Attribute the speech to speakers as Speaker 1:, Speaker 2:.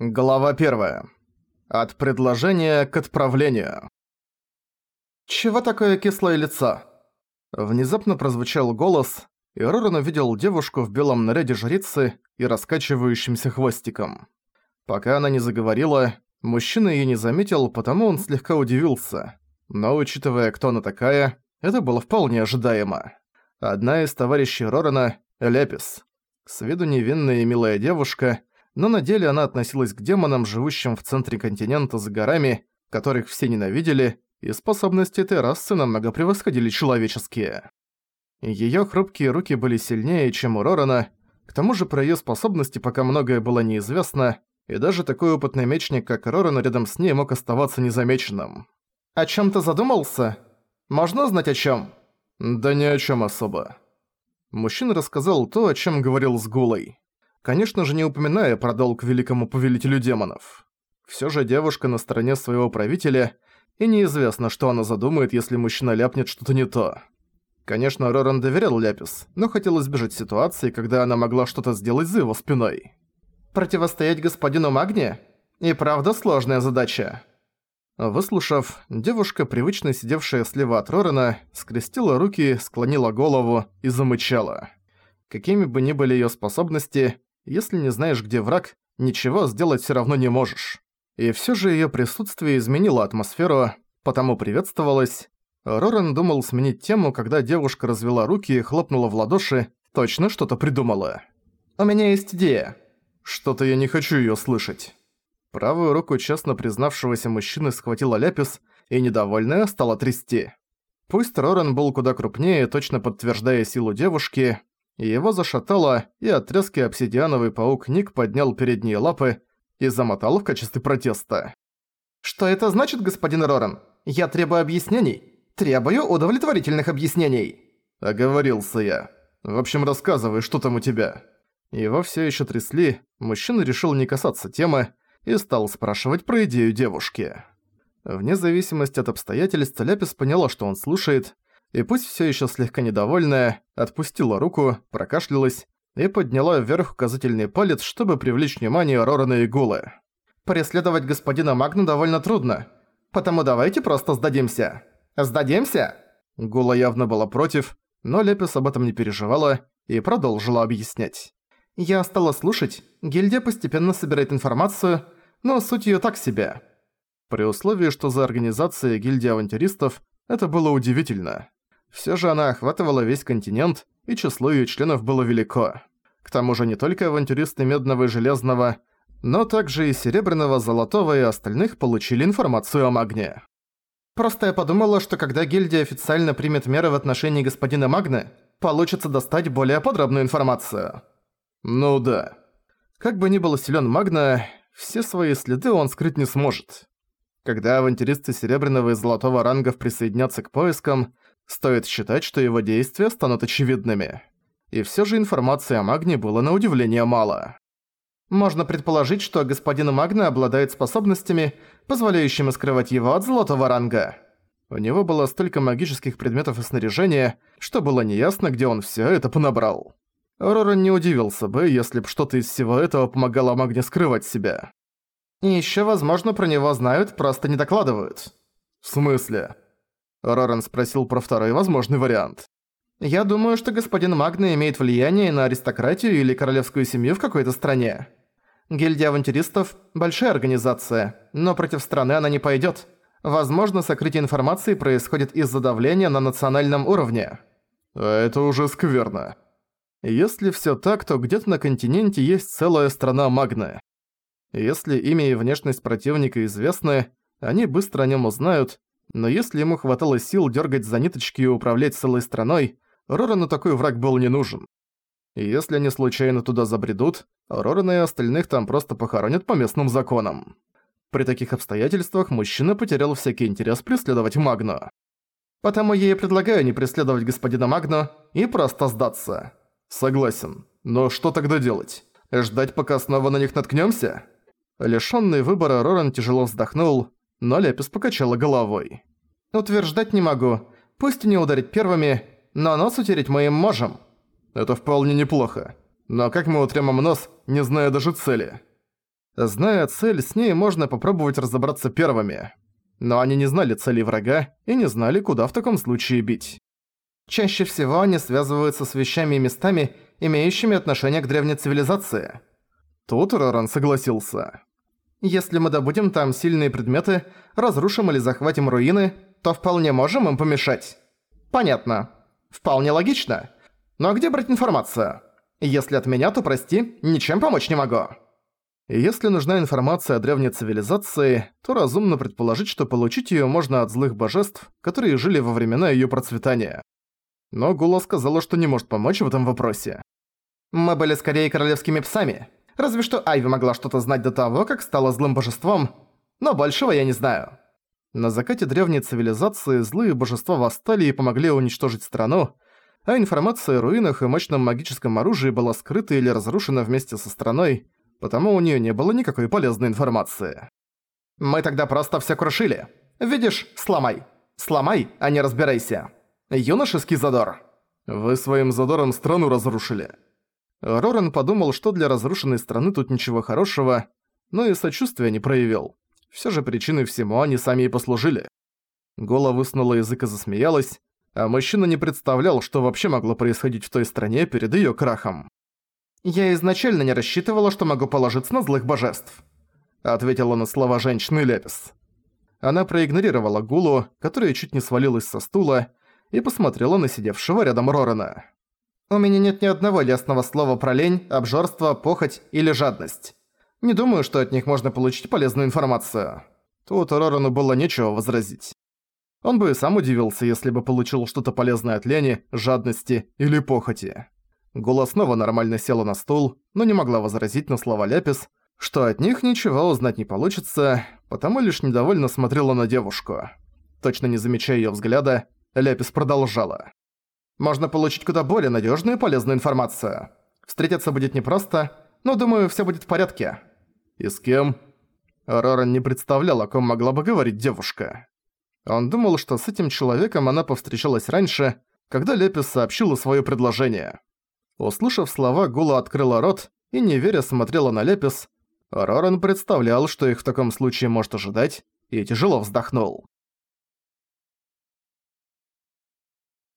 Speaker 1: Глава 1. От предложения к отправлению. «Чего такое кислое лицо?» Внезапно прозвучал голос, и Роран увидел девушку в белом наряде жрицы и раскачивающимся хвостиком. Пока она не заговорила, мужчина её не заметил, потому он слегка удивился. Но, учитывая, кто она такая, это было вполне ожидаемо. Одна из товарищей Рорана — Лепис. С виду невинная и милая девушка — но на деле она относилась к демонам, живущим в центре континента за горами, которых все ненавидели, и способности этой расы намного превосходили человеческие. Её хрупкие руки были сильнее, чем у Рорана, к тому же про её способности пока многое было неизвестно, и даже такой опытный мечник, как Роран, рядом с ней мог оставаться незамеченным. «О чём ты задумался? Можно знать о чём?» «Да ни о чём особо». Мужчина рассказал то, о чём говорил с Гулой конечно же не упоминая про долг великому повелителю демонов. Всё же девушка на стороне своего правителя, и неизвестно, что она задумает, если мужчина ляпнет что-то не то. Конечно, Роран доверял Ляпис, но хотел избежать ситуации, когда она могла что-то сделать за его спиной. «Противостоять господину Магне? И правда сложная задача». Выслушав, девушка, привычно сидевшая слева от Рорана, скрестила руки, склонила голову и замычала. Какими бы ни были её способности, если не знаешь, где враг, ничего сделать все равно не можешь. И все же ее присутствие изменило атмосферу, потому приветствовалось. Роран думал сменить тему, когда девушка развела руки и хлопнула в ладоши, точно что-то придумала. «У меня есть идея». «Что-то я не хочу ее слышать». Правую руку честно признавшегося мужчины схватила Ляпис и, недовольная, стала трясти. Пусть Роран был куда крупнее, точно подтверждая силу девушки, его зашатало, и от трески обсидиановый паук Ник поднял передние лапы и замотал в качестве протеста. «Что это значит, господин Роран? Я требую объяснений. Требую удовлетворительных объяснений». Оговорился я. В общем, рассказывай, что там у тебя. Его все еще трясли, мужчина решил не касаться темы и стал спрашивать про идею девушки. Вне зависимости от обстоятельств, Ляпис поняла, что он слушает, и пусть все еще слегка недовольная, отпустила руку, прокашлялась и подняла вверх указательный палец, чтобы привлечь внимание Рорана и Гулы. «Преследовать господина Магна довольно трудно, потому давайте просто сдадимся. Сдадимся?» Гула явно была против, но Лепис об этом не переживала и продолжила объяснять. «Я стала слушать, гильдия постепенно собирает информацию, но суть её так себе». При условии, что за организацией гильдии авантюристов это было удивительно. Всё же она охватывала весь континент, и число её членов было велико. К тому же не только авантюристы Медного и Железного, но также и Серебряного, Золотого и остальных получили информацию о Магне. Просто я подумала, что когда гильдия официально примет меры в отношении господина Магны, получится достать более подробную информацию. Ну да. Как бы ни был силен Магна, все свои следы он скрыть не сможет. Когда авантюристы Серебряного и Золотого рангов присоединятся к поискам, Стоит считать, что его действия станут очевидными. И всё же информации о Магне было на удивление мало. Можно предположить, что господин Магна обладает способностями, позволяющими скрывать его от золотого ранга. У него было столько магических предметов и снаряжения, что было неясно, где он всё это понабрал. Роран не удивился бы, если б что-то из всего этого помогало Магне скрывать себя. И ещё, возможно, про него знают, просто не докладывают. В смысле? Роран спросил про второй возможный вариант. «Я думаю, что господин Магна имеет влияние на аристократию или королевскую семью в какой-то стране. Гильдия авантюристов – большая организация, но против страны она не пойдет. Возможно, сокрытие информации происходит из-за давления на национальном уровне». А это уже скверно. Если все так, то где-то на континенте есть целая страна Магна. Если имя и внешность противника известны, они быстро о нем узнают, но если ему хватало сил дергать за ниточки и управлять целой страной, Рорану такой враг был не нужен. И если они случайно туда забредут, Рорана и остальных там просто похоронят по местным законам. При таких обстоятельствах мужчина потерял всякий интерес преследовать Магну. Потому я и предлагаю не преследовать господина Магну и просто сдаться. Согласен. Но что тогда делать? Ждать, пока снова на них наткнёмся? Лишённый выбора Роран тяжело вздохнул, но Лепис покачала головой. «Утверждать не могу. Пусть не ударить первыми, но нос утереть мы им можем». «Это вполне неплохо. Но как мы утрем им нос, не зная даже цели?» Зная цель, с ней можно попробовать разобраться первыми. Но они не знали цели врага и не знали, куда в таком случае бить. Чаще всего они связываются с вещами и местами, имеющими отношение к древней цивилизации. Тут Роран согласился. Если мы добудем там сильные предметы, разрушим или захватим руины, то вполне можем им помешать. Понятно. Вполне логично. Но где брать информацию? Если от меня, то, прости, ничем помочь не могу. Если нужна информация о древней цивилизации, то разумно предположить, что получить её можно от злых божеств, которые жили во времена её процветания. Но Гула сказала, что не может помочь в этом вопросе. Мы были скорее королевскими псами. Разве что Айви могла что-то знать до того, как стала злым божеством, но большего я не знаю. На закате древней цивилизации злые божества восстали и помогли уничтожить страну, а информация о руинах и мощном магическом оружии была скрыта или разрушена вместе со страной, потому у неё не было никакой полезной информации. Мы тогда просто всё крушили. Видишь, сломай. Сломай, а не разбирайся. Юношеский задор. Вы своим задором страну разрушили. Роран подумал, что для разрушенной страны тут ничего хорошего, но и сочувствия не проявил. Всё же причиной всему они сами и послужили. Гола высунула язык и засмеялась, а мужчина не представлял, что вообще могло происходить в той стране перед её крахом. «Я изначально не рассчитывала, что могу положиться на злых божеств», ответила на слова женщины Лепис. Она проигнорировала Гулу, которая чуть не свалилась со стула, и посмотрела на сидевшего рядом Рорана. У меня нет ни одного лестного слова про лень, обжорство, похоть или жадность. Не думаю, что от них можно получить полезную информацию. Тут Рорану было нечего возразить. Он бы и сам удивился, если бы получил что-то полезное от лени, жадности или похоти. Гула снова нормально села на стул, но не могла возразить на слова Ляпис, что от них ничего узнать не получится, потому лишь недовольно смотрела на девушку. Точно не замечая её взгляда, Ляпис продолжала. Можно получить куда более надежную и полезную информацию. Встретиться будет непросто, но думаю, все будет в порядке. И с кем? Роран не представлял, о ком могла бы говорить девушка. Он думал, что с этим человеком она повстречалась раньше, когда Лепис сообщила свое предложение. Услышав слова, Гула открыла рот и, не веря, смотрела на Лепис. Роран представлял, что их в таком случае может ожидать, и тяжело вздохнул.